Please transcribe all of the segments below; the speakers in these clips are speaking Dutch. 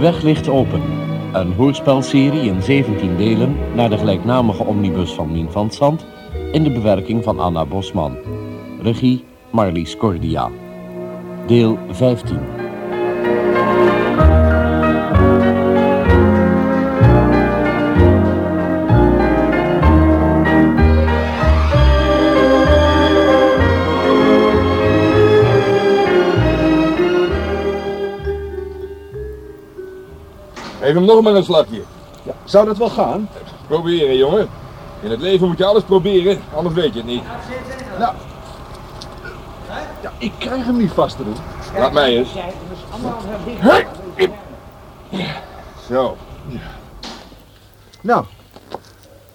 weg ligt open. Een hoorspelserie in 17 delen naar de gelijknamige omnibus van Mien van Zand in de bewerking van Anna Bosman. Regie Marlies Cordia. Deel 15. Geef hem nog maar een slakje. Zou dat wel gaan? Proberen, jongen. In het leven moet je alles proberen, anders weet je het niet. Nou. Ja, ik krijg hem niet vast te doen. Laat mij eens. Hey. Zo. Nou,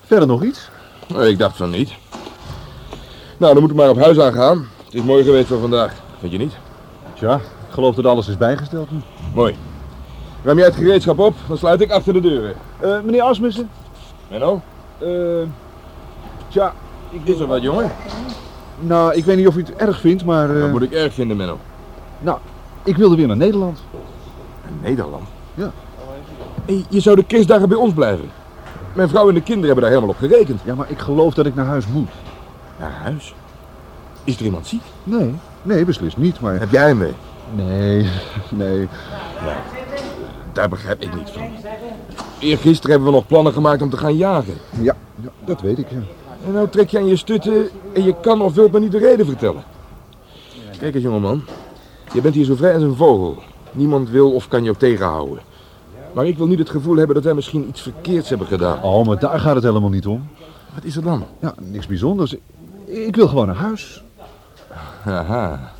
verder nog iets? Nee, Ik dacht van niet. Nou, dan moet ik maar op huis aan gaan. Het is mooi geweest voor vandaag. Vind je niet? Tja, ik geloof dat alles is bijgesteld nu. Mooi. Ruim jij het gereedschap op, dan sluit ik achter de deuren. Eh, meneer Asmussen? Menno, Eh, tja, ik is er wat, jongen? Nou, ik weet niet of u het erg vindt, maar... eh, Dat moet ik erg vinden, Menno. Nou, ik wilde weer naar Nederland. Nederland? Ja. Hey, je zou de kerstdagen bij ons blijven. Mijn vrouw en de kinderen hebben daar helemaal op gerekend. Ja, maar ik geloof dat ik naar huis moet. Naar huis? Is er iemand ziek? Nee, nee, beslist niet, maar... Heb jij hem mee? Nee, nee. Daar begrijp ik niets van. Eergisteren hebben we nog plannen gemaakt om te gaan jagen. Ja, ja dat weet ik, ja. En nou trek je aan je stutten en je kan of wilt me niet de reden vertellen. Kijk eens, jongeman. Je bent hier zo vrij als een vogel. Niemand wil of kan je ook tegenhouden. Maar ik wil niet het gevoel hebben dat wij misschien iets verkeerds hebben gedaan. Oh, maar daar gaat het helemaal niet om. Wat is er dan? Ja, niks bijzonders. Ik, ik wil gewoon naar huis. Haha,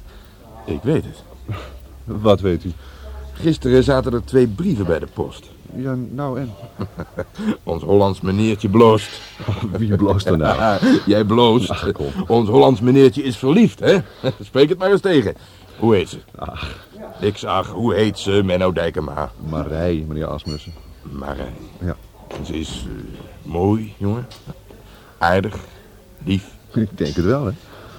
ik weet het. Wat weet u? Gisteren zaten er twee brieven bij de post. Ja, nou en? Ons Hollands meneertje bloost. Wie bloost er nou? Jij bloost. Ach, kom. Ons Hollands meneertje is verliefd, hè? Spreek het maar eens tegen. Hoe heet ze? Ach, Ik zag, hoe heet ze, Menno Dijkema? Marij, meneer Asmussen. Marij. Ja. Ze is eh, mooi, jongen. Aardig. Lief. Ik denk het wel, hè?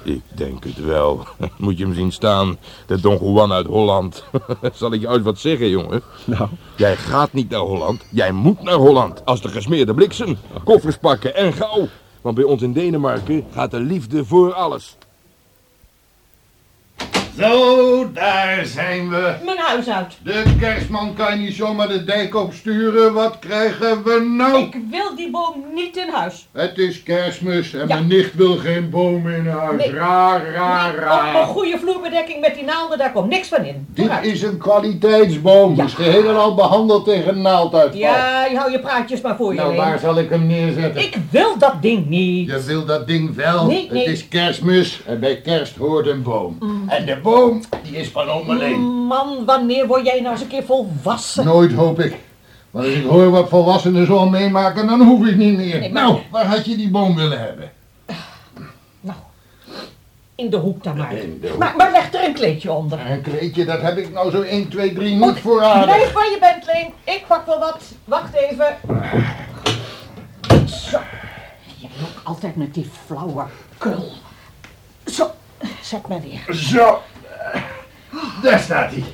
Ik denk het wel. Moet je hem zien staan. De Don Juan uit Holland. Zal ik je uit wat zeggen, jongen? Nou, Jij gaat niet naar Holland. Jij moet naar Holland. Als de gesmeerde bliksem. Koffers pakken en gauw. Want bij ons in Denemarken gaat de liefde voor alles. Zo, daar zijn we. Mijn huis uit. De kerstman kan niet zomaar de dijk opsturen. Wat krijgen we nou? Ik wil die boom niet in huis. Het is kerstmis en Ja. mijn nicht wil geen boom in huis. Nee. Raar, raar, Niet op raar. een goede vloerbedekking met die naalden, daar komt niks van in. Dit Vooruit. is een kwaliteitsboom. Ja. Is geheel en al behandeld tegen naalduitval. Ja, je hou je praatjes maar voor je Nou, heen. waar zal ik hem neerzetten? Ik wil dat ding niet. Je wil dat ding wel. Nee, nee. Het is kerstmis en bij kerst hoort een boom. En de boom, die is van om alleen. Man, wanneer word jij nou eens een keer volwassen? Nooit hoop ik. Maar als ik hoor wat volwassenen zo meemaken, dan hoef ik niet meer. Nee, maar- Nou, waar had je die boom willen hebben? Nou, in de hoek dan maar. In de hoek. Maar, maar leg er een kleedje onder. Een kleedje, dat heb ik nou zo 1, 2, 3 niet voorraden. Blijf waar je bent, Leen. Ik pak wel wat. Wacht even. Zo. Je loopt altijd met die flauwe kul. Zo, zet me weer. Zo, daar staat hij.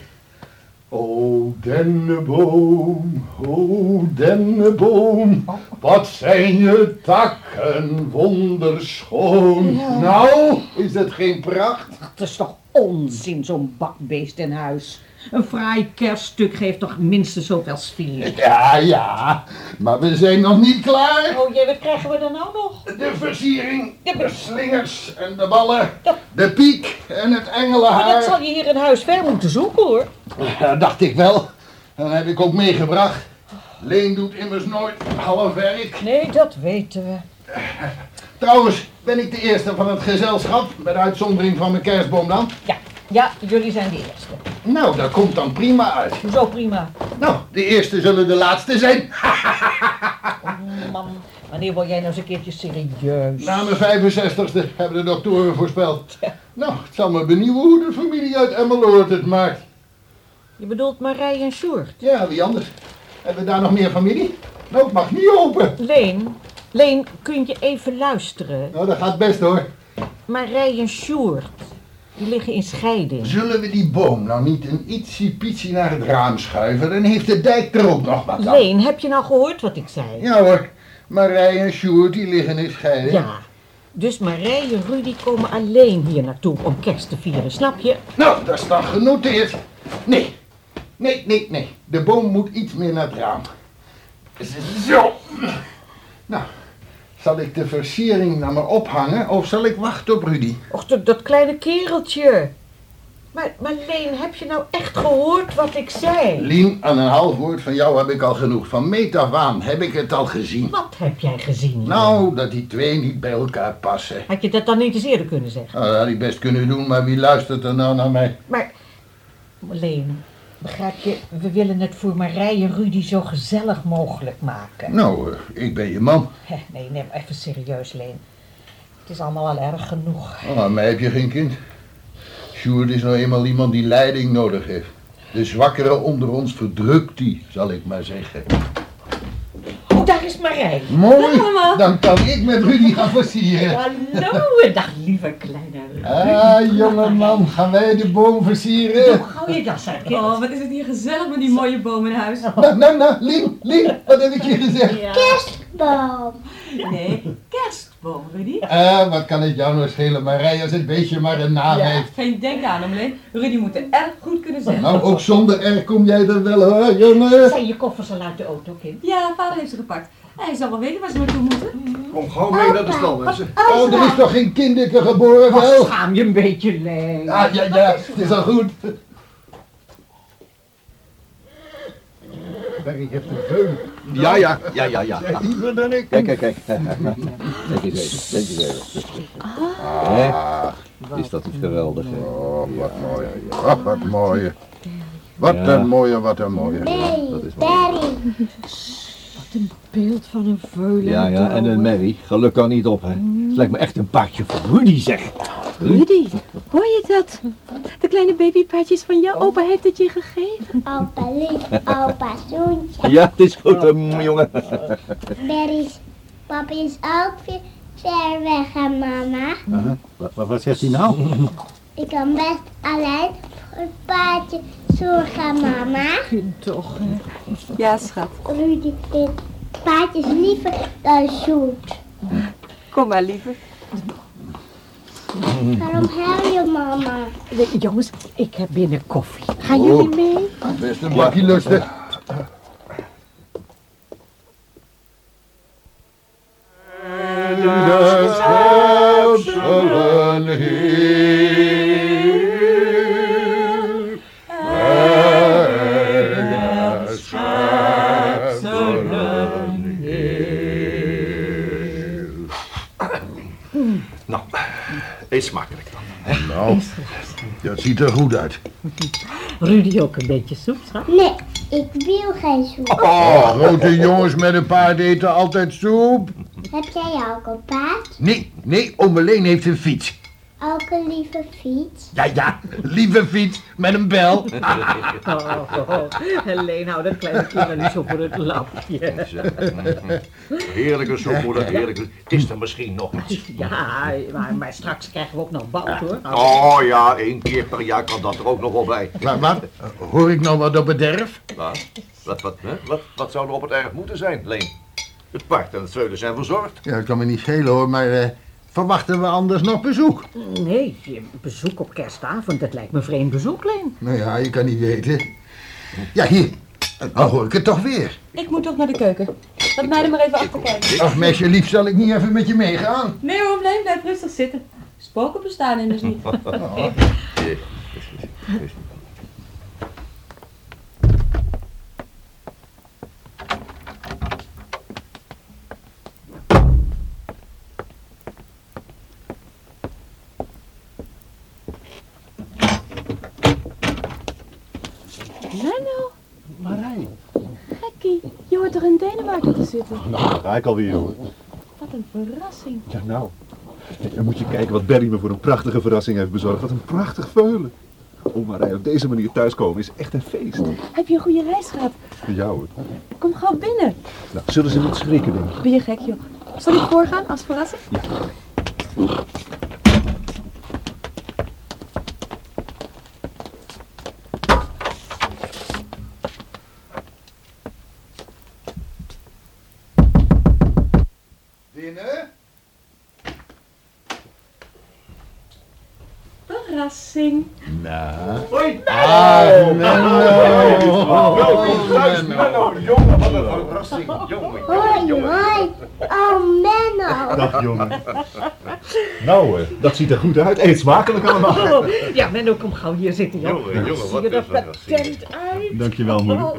O dennenboom, o dennenboom, wat zijn je takken wonderschoon. Nou, is het geen pracht? Het is toch onzin, zo'n bakbeest in huis. Een fraai kerststuk geeft toch minstens zoveel sfeer. Ja, ja, maar we zijn nog niet klaar. Oh jee, wat krijgen we dan nou nog? De versiering, de slingers en de ballen, de piek en het Maar engelenhaar. dat zal je hier in huis ver moeten zoeken hoor. Ja, dacht ik wel. Dat heb ik ook meegebracht. Leen doet immers nooit half werk. Nee, dat weten we. Trouwens, ben ik de eerste van het gezelschap, met uitzondering van mijn kerstboom dan? Ja, ja, jullie zijn de eerste. Nou, dat komt dan prima uit. Zo prima. Nou, de eerste zullen de laatste zijn. Man, wanneer word jij nou eens een keertje serieus? Na mijn 65ste hebben de doktoren voorspeld. Nou, het zal me benieuwen hoe de familie uit Emmeloord het maakt. Je bedoelt Marij en Sjoerd. Ja, wie anders? Hebben we daar nog meer familie? Nou, het mag niet open. Leen, Leen, kun je even luisteren? Nou, dat gaat best hoor. Marij en Sjoerd. Die liggen in scheiding. Zullen we die boom nou niet een ietsie-pietsie naar het raam schuiven? Dan heeft de dijk er ook nog wat aan. Leen, heb je nou gehoord wat ik zei? Ja hoor, Marij en Sjoerd die liggen in scheiding. Ja. Dus Marije en Rudy komen alleen hier naartoe om kerst te vieren, snap je? Nou, dat is dan genoteerd. Nee, nee, nee, nee. De boom moet iets meer naar het raam. Zo. Nou, zal ik de versiering naar me ophangen of zal ik wachten op Rudy? Och, dat, dat kleine kereltje. Maar, maar Leen, heb je nou echt gehoord wat ik zei? Lien, aan een half woord van jou heb ik al genoeg. Van meet af aan heb ik het al gezien. Wat heb jij gezien? Leen? Nou, dat die twee niet bij elkaar passen. Had je dat dan niet eens eerder kunnen zeggen? Nou, dat had ik best kunnen doen, maar wie luistert er nou naar mij? Maar, Leen, begrijp je, we willen het voor Marije en Rudy zo gezellig mogelijk maken. Nou, eh, ik ben je man. Nee, neem even serieus, Leen. Het is allemaal al erg genoeg. Oh, aan mij heb je geen kind. Sjoerd is nou eenmaal iemand die leiding nodig heeft. De zwakkere onder ons verdrukt die, zal ik maar zeggen. Oh, daar is Marije. Mooi, dan kan ik met Rudy gaan versieren. Hallo, dag lieve kleine Ah, jongeman, gaan wij de boom versieren? Hoe gauw je das uit, kind? Oh, wat is het hier gezellig met die mooie boom in huis. Nou, nou, nou, Lien, Lien, wat heb ik je gezegd? Kerstboom. Nee, Rudy. Ah, wat kan het jou nou schelen, Marij, als het beestje maar een naam Ja, heeft. geen denk aan hem, Leen. Rudy moet erg goed kunnen zeggen. Nou, ook zonder R kom jij er wel hoor, jongen. Zijn je koffers al uit de auto, kind? Ja, vader heeft ze gepakt. Hij zal wel weten waar ze naartoe moeten. Kom gauw mee naar de stal, mensen. Oh, er is toch geen kinderke geboren, wel? schaam je een beetje, Leen. Ah, ja, ja, het is al goed. Barry heeft een veul. Ja, ja, ja, ja, ja. Liever dan ik. Kijk, kijk, kijk. Kijk eens even, denk eens even. Hè? Is dat niet geweldig, hè? Oh, wat mooi. Oh, wat mooi. Wat Ja. een mooie, wat een mooie. Barry, Barry. Beeld van een veulen. Ja, ja, en een Mary. Geluk kan niet op, hè. Het lijkt me echt een paardje van Rudy, zeg. Rudy, hoor je dat? De kleine babypaardjes van jou, opa heeft het je gegeven. Opa lief, opa zoentje. Ja, het is goed, hè, jongen. Barry's papa is ook weer ver weg aan mama. Wat, wat, wat zegt hij nou? Ik kan best alleen voor het paardje zorgen, mama. Toch, Ja, schat. Rudy vindt paardjes liever dan zoet. Kom maar, lieve. Waarom huil je, mama? Jongens, ik heb binnen koffie. Gaan jullie mee? Best een bakje lusten. Dat ziet er goed uit. Rudy ook een beetje soep, schat? Nee, ik wil geen soep. Oh, grote jongens met een paard eten altijd soep. Heb jij ook een paard? Nee, nee, oom Leen heeft een fiets. Ook een lieve fiets? Ja, ja, lieve fiets met een bel. Oh, Helene, hou dat kleine kind niet zo voor het lampje. Heerlijke soep, moeder, heerlijke. Het is er misschien nog iets. Ja, maar, maar straks krijgen we ook nog bout, hoor. Oh ja, één keer per jaar kan dat er ook nog wel bij. Wat? Hoor ik nou wat op het erf? Wat? Wat, wat, hè? wat, wat zou er op het erf moeten zijn, Leen? Het paard en het veulen zijn verzorgd. Ja, dat kan me niet schelen hoor, maar eh, verwachten we anders nog bezoek? Nee, bezoek op kerstavond, dat lijkt me vreemd bezoek, Leen. Nou ja, je kan niet weten. Ja, hier. Nou hoor ik het toch weer. Ik moet toch naar de keuken. Laat mij er maar even achter kijken. Ach, meisje lief, zal ik niet even met je meegaan? Nee hoor, Leen, blijf rustig zitten. Spoken bestaan immers niet. Menno. Marij. Gekkie, je hoort toch in Denemarken te zitten? Nou, daar ga ik alweer hoor. Wat een verrassing. Ja, nou. Dan moet je kijken wat Barry me voor een prachtige verrassing heeft bezorgd. Wat een prachtig veulen. Om Marij op deze manier thuiskomen is echt een feest. Heb je een goede reis gehad? Voor jou hoor. Kom gauw binnen. Nou, zullen ze niet schrikken, denk ik. Ben je gek, joh? Zal ik voorgaan als verrassing? verrassing. Nou. Hoi. Ah, Menno. Welkom thuis, Menno. Jongen, wat verrassing. Jongen, Hoi, jongen. hoi. Oh, Menno. Dag jongen. Nou, eh, dat ziet er goed uit. Eet smakelijk allemaal. Oh, ja, Menno, kom gauw hier zitten, joh. Jongen, wat je er patent uit? Dankjewel moeder. Oh?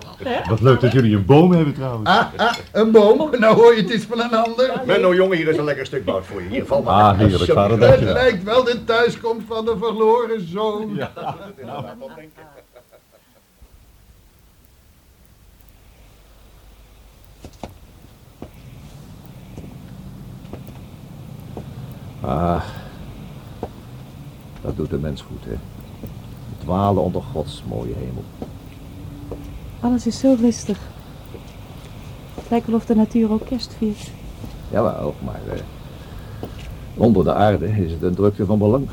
Wat leuk dat jullie een boom hebben trouwens. Ah, ah, een boom. Nou hoor je het iets van een ander. Menno, jongen, hier is een lekker stuk bout voor je. Hier, val maar. Ah, heerlijk vader, Het lijkt wel de thuiskomst van de verloren zoon. Ah, dat doet de mens goed, hè. Dwalen onder Gods mooie hemel. Alles is zo rustig. Het lijkt wel of de natuur ook kerst viert. Jawel, maar eh, onder de aarde is het een drukte van belang.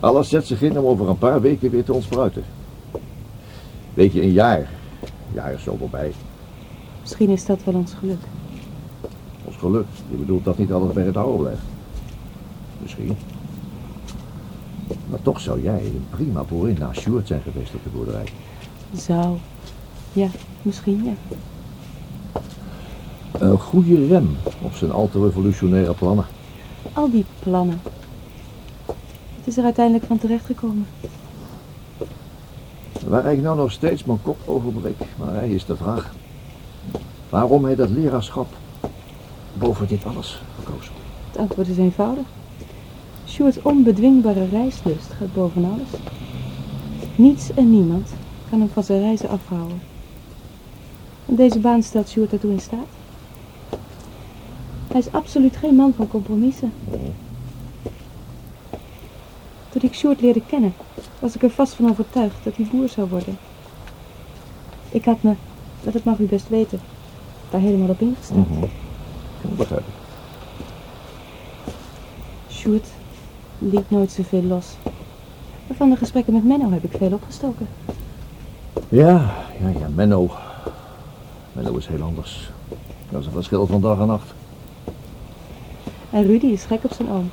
Alles zet zich in om over een paar weken weer te ontspruiten. Weet je, een jaar, een jaar is zo voorbij. Misschien is dat wel ons geluk. Ons geluk. Je bedoelt dat niet alles bij het oude blijft. Misschien. Maar toch zou jij een prima boerin naast Sjoerd zijn geweest op de boerderij. Zou. Ja, misschien ja. Een goede rem op zijn al te revolutionaire plannen. Al die plannen. Het is er uiteindelijk van terechtgekomen. Waar ik nou nog steeds mijn kop over breek, maar hij is de vraag. Waarom hij dat leraarschap boven dit alles gekozen? Het antwoord is eenvoudig. Sjoerd's onbedwingbare reislust gaat boven alles. Niets en niemand kan hem van zijn reizen afhouden. En deze baan stelt Sjoerd daartoe in staat. Hij is absoluut geen man van compromissen. Toen ik Sjoerd leerde kennen, was ik er vast van overtuigd dat hij boer zou worden. Ik had me, dat het mag u best weten, daar helemaal op ingesteld. Mhm. Begrijp ik. Sjoerd liet nooit zoveel los. Maar van de gesprekken met Menno heb ik veel opgestoken. Ja, ja, ja, Menno. Menno is heel anders. Dat is een verschil van dag en nacht. En Rudy is gek op zijn oom.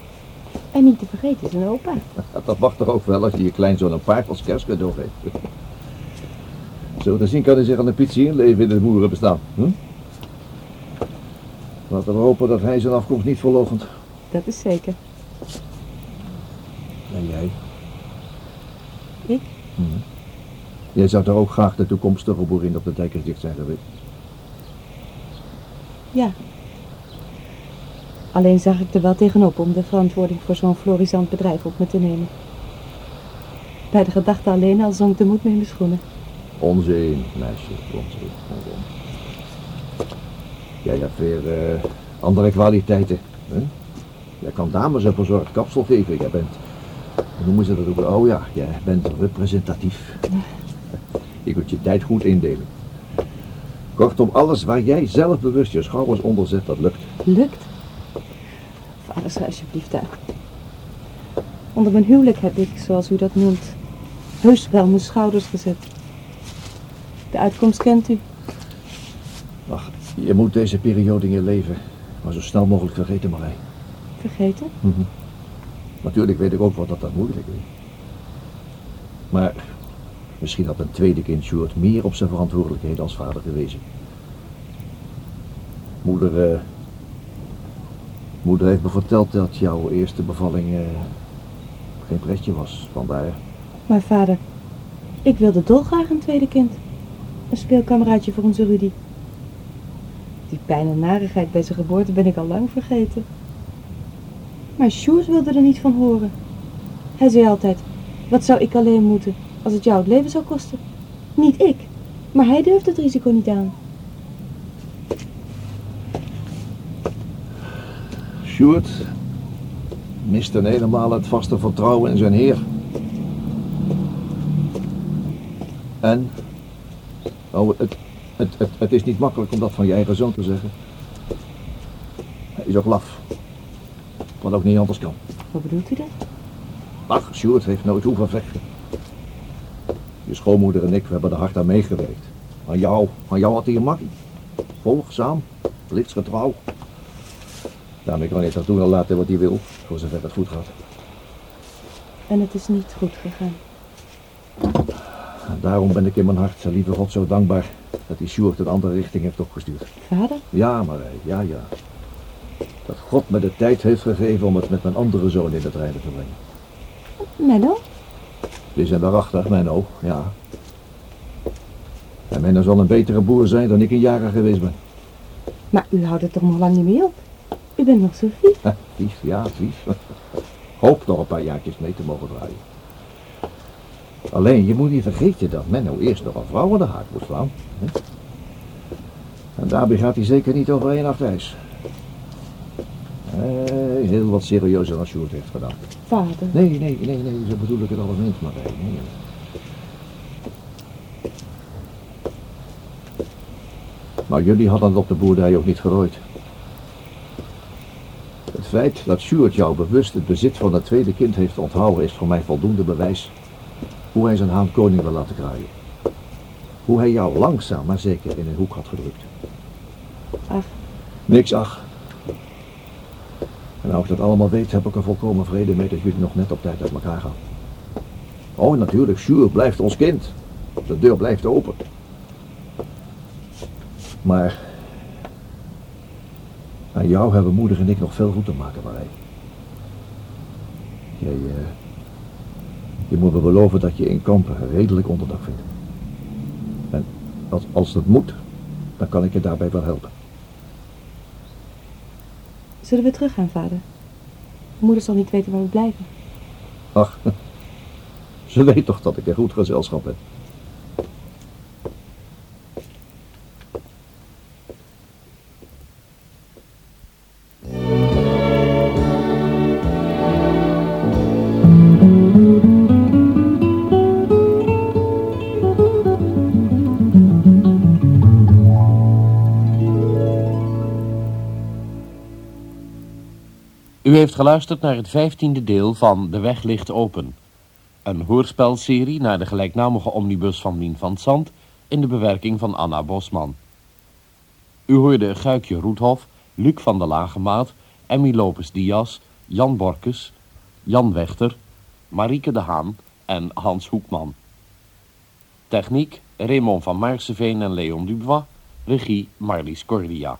En niet te vergeten zijn opa. Dat mag toch ook wel als je je kleinzoon een paard als kerstcadeau geeft. Zo te zien kan hij zich aan de pizza inleven in het boerenbestaan. Hm? Laten we hopen dat hij zijn afkomst niet verloochent. Dat is zeker. En jij? Ik? Hm. Jij zou toch ook graag de toekomstige boerin op de dijkersdicht zijn geweest? Ja. Alleen zag ik er wel tegenop om de verantwoording voor zo'n florisant bedrijf op me te nemen. Bij de gedachte alleen al zonk de moed me in mijn schoenen. Onzin, meisje, onzin, onzin. Jij hebt weer eh, andere kwaliteiten. Hè? Jij kan dames een verzorgd kapsel geven. Jij bent, hoe noemen ze dat ook? Oh ja, jij bent representatief. Je kunt je tijd goed indelen. Kortom, alles waar jij zelf bewust je schouders onder zet, dat lukt. Lukt. Vader, schrijf alsjeblieft uit. Onder mijn huwelijk heb ik, zoals u dat noemt, heus wel mijn schouders gezet. De uitkomst kent u. Je moet deze periode in je leven maar zo snel mogelijk vergeten, Marij. Vergeten? Mhm. Natuurlijk weet ik ook wat dat dan moeilijk is. Maar misschien had een tweede kind Sjoerd meer op zijn verantwoordelijkheden als vader gewezen. Moeder, eh, moeder heeft me verteld dat jouw eerste bevalling eh, geen pretje was. Vandaar. Maar vader, ik wilde dolgraag een tweede kind. Een speelkameraadje voor onze Rudy. Die pijn en narigheid bij zijn geboorte ben ik al lang vergeten. Maar Sjoerd wilde er niet van horen. Hij zei altijd, wat zou ik alleen moeten als het jou het leven zou kosten? Niet ik, maar hij durfde het risico niet aan. Sjoerd miste helemaal het vaste vertrouwen in zijn heer. En? Oh, het, het, het, het is niet makkelijk om dat van je eigen zoon te zeggen. Hij is ook laf. Wat ook niet anders kan. Hoe bedoelt u dat? Ach, Sjoerd heeft nooit hoeven vechten. Je schoonmoeder en ik, we hebben er hard aan meegewerkt. Aan jou, aan jou had hij een makkie. Volgzaam, plichtsgetrouw. Daarmee kan hij toch doen en laten wat hij wil, voor zover het goed gaat. En het is niet goed gegaan. En daarom ben ik in mijn hart, lieve God, zo dankbaar dat die Sjoerd een andere richting heeft opgestuurd. Vader? Ja, Marij, ja, ja. Dat God me de tijd heeft gegeven om het met mijn andere zoon in het rijden te brengen. Menno? Die zijn waarachtig, Menno, ja. En Menno zal een betere boer zijn dan ik een jager geweest ben. Maar u houdt het toch nog lang niet meer op? U bent nog zo vies. Ha, Vies, ja, vies. Hoop nog een paar jaartjes mee te mogen draaien. Alleen, je moet niet vergeten dat Menno eerst nog een vrouw aan de haak moet slaan. hè? En daarbij gaat hij zeker niet over één nacht ijs. Eh, heel wat serieuzer dan Sjoerd heeft gedaan. Vader. Nee, nee, nee, nee, zo bedoel ik het allemaal niet, maar nee, nee. Maar jullie hadden het op de boerderij ook niet gerooid. Het feit dat Sjoerd jou bewust het bezit van het tweede kind heeft onthouden is voor mij voldoende bewijs hoe hij zijn haan koning wil laten kraaien. Hoe hij jou langzaam maar zeker in een hoek had gedrukt. Ach. Niks ach. En nou ik dat allemaal weet, heb ik er volkomen vrede mee dat jullie nog net op tijd uit elkaar gaan. Oh, natuurlijk, Sjoerd blijft ons kind. De deur blijft open. Maar aan jou hebben moeder en ik nog veel goed te maken, Marij. Jij, eh, je moet me beloven dat je in kampen redelijk onderdak vindt. En als, als dat moet, dan kan ik je daarbij wel helpen. Zullen we teruggaan, vader? Moeder zal niet weten waar we blijven. Ach, ze weet toch dat ik een goed gezelschap ben. U heeft geluisterd naar het vijftiende deel van De Weg ligt open. Een hoorspelserie naar de gelijknamige omnibus van Mien van Zand in de bewerking van Anna Bosman. U hoorde Guikje Roethof, Luc van der Lagemaat, Emmy Lopes Diaz, Jan Borkes, Jan Wechter, Marieke de Haan en Hans Hoekman. Techniek Raymond van Maarseveen en Leon Dubois, regie Marlies Cordia.